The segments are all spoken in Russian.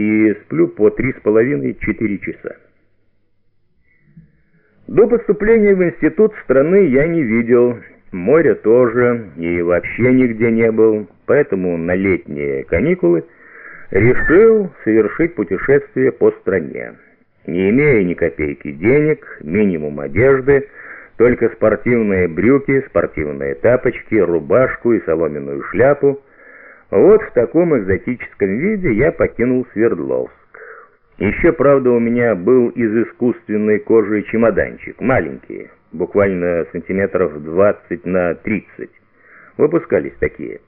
и сплю по три с половиной-четыре часа. До поступления в институт страны я не видел, моря тоже, и вообще нигде не был, поэтому на летние каникулы решил совершить путешествие по стране. Не имея ни копейки денег, минимум одежды, только спортивные брюки, спортивные тапочки, рубашку и соломенную шляпу. Вот в таком экзотическом виде я покинул Свердловск. Еще, правда, у меня был из искусственной кожи чемоданчик, маленький, буквально сантиметров 20 на 30. Выпускались такие.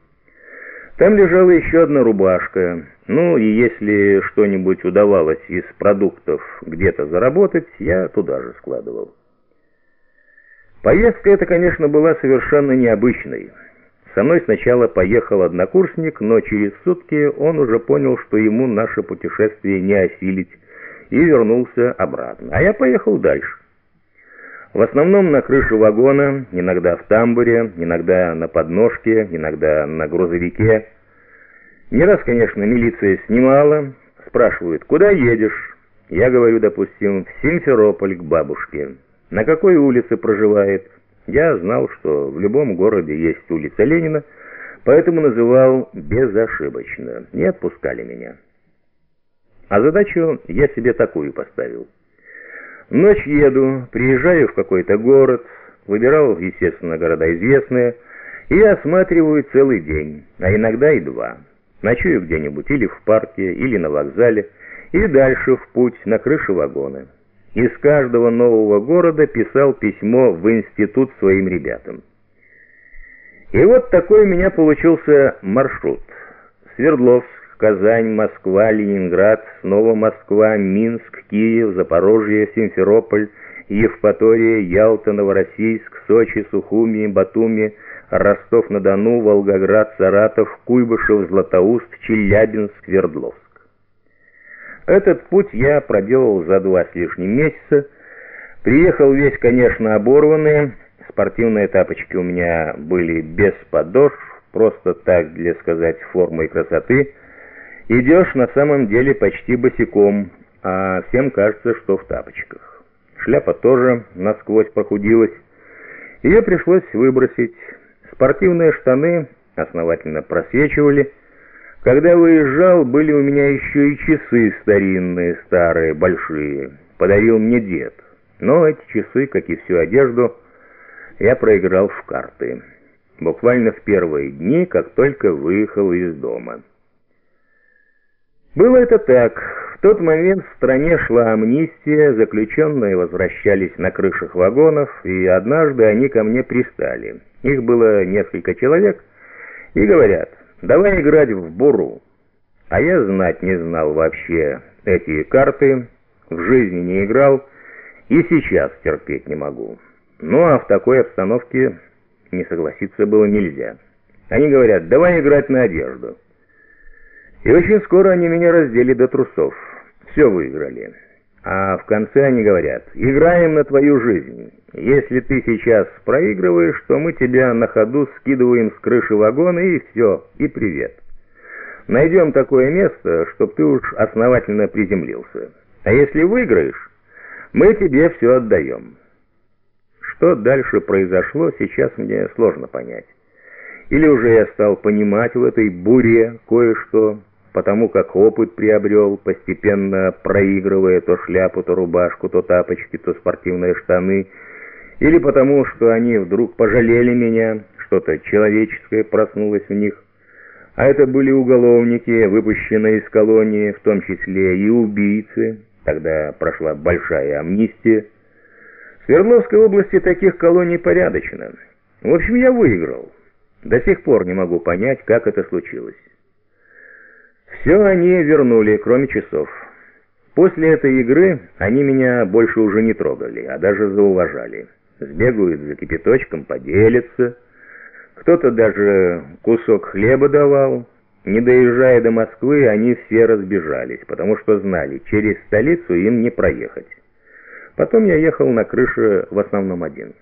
Там лежала еще одна рубашка. Ну, и если что-нибудь удавалось из продуктов где-то заработать, я туда же складывал. Поездка эта, конечно, была совершенно необычной. Со мной сначала поехал однокурсник, но через сутки он уже понял, что ему наше путешествие не осилить, и вернулся обратно. А я поехал дальше. В основном на крыше вагона, иногда в тамбуре, иногда на подножке, иногда на грузовике. Не раз, конечно, милиция снимала, спрашивают, куда едешь? Я говорю, допустим, в Симферополь к бабушке. На какой улице проживает? Я знал, что в любом городе есть улица Ленина, поэтому называл безошибочно. Не отпускали меня. А задачу я себе такую поставил. Ночь еду, приезжаю в какой-то город, выбирал, естественно, города известные, и осматриваю целый день, а иногда и два. Ночую где-нибудь или в парке, или на вокзале, и дальше в путь на крыше вагона. Из каждого нового города писал письмо в институт своим ребятам. И вот такой у меня получился маршрут. Свердловск, Казань, Москва, Ленинград, снова Москва, Минск, Киев, Запорожье, Симферополь, Евпатория, Ялта, Новороссийск, Сочи, Сухуми, Батуми, Ростов-на-Дону, Волгоград, Саратов, Куйбышев, Златоуст, Челябинск, Свердловск. Этот путь я проделал за два с лишним месяца. Приехал весь, конечно, оборванный. Спортивные тапочки у меня были без подошв, просто так, для сказать, формы и красоты. Идешь на самом деле почти босиком, а всем кажется, что в тапочках. Шляпа тоже насквозь похудилась. Ее пришлось выбросить. Спортивные штаны основательно просвечивали, когда выезжал, были у меня еще и часы старинные, старые, большие. Подарил мне дед. Но эти часы, как и всю одежду, я проиграл в карты. Буквально в первые дни, как только выехал из дома. Было это так. В тот момент в стране шла амнистия, заключенные возвращались на крышах вагонов, и однажды они ко мне пристали. Их было несколько человек, и говорят... Давай играть в буру. А я знать не знал вообще эти карты, в жизни не играл и сейчас терпеть не могу. Ну а в такой обстановке не согласиться было нельзя. Они говорят, давай играть на одежду. И очень скоро они меня раздели до трусов. Все выиграли. А в конце они говорят, играем на твою жизнь. Если ты сейчас проигрываешь, то мы тебя на ходу скидываем с крыши вагона и все, и привет. Найдем такое место, чтоб ты уж основательно приземлился. А если выиграешь, мы тебе все отдаем. Что дальше произошло, сейчас мне сложно понять. Или уже я стал понимать в этой буре кое-что, потому как опыт приобрел, постепенно проигрывая то шляпу, то рубашку, то тапочки, то спортивные штаны, или потому, что они вдруг пожалели меня, что-то человеческое проснулось в них. А это были уголовники, выпущенные из колонии, в том числе и убийцы. Тогда прошла большая амнистия. В Свердловской области таких колоний порядочно. В общем, я выиграл. До сих пор не могу понять, как это случилось. Все они вернули, кроме часов. После этой игры они меня больше уже не трогали, а даже зауважали. Сбегают за кипяточком, поделятся. Кто-то даже кусок хлеба давал. Не доезжая до Москвы, они все разбежались, потому что знали, через столицу им не проехать. Потом я ехал на крыше в основном один.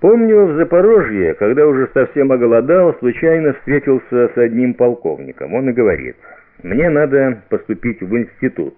Помню, в Запорожье, когда уже совсем оголодал, случайно встретился с одним полковником. Он и говорит, Мне надо поступить в институт.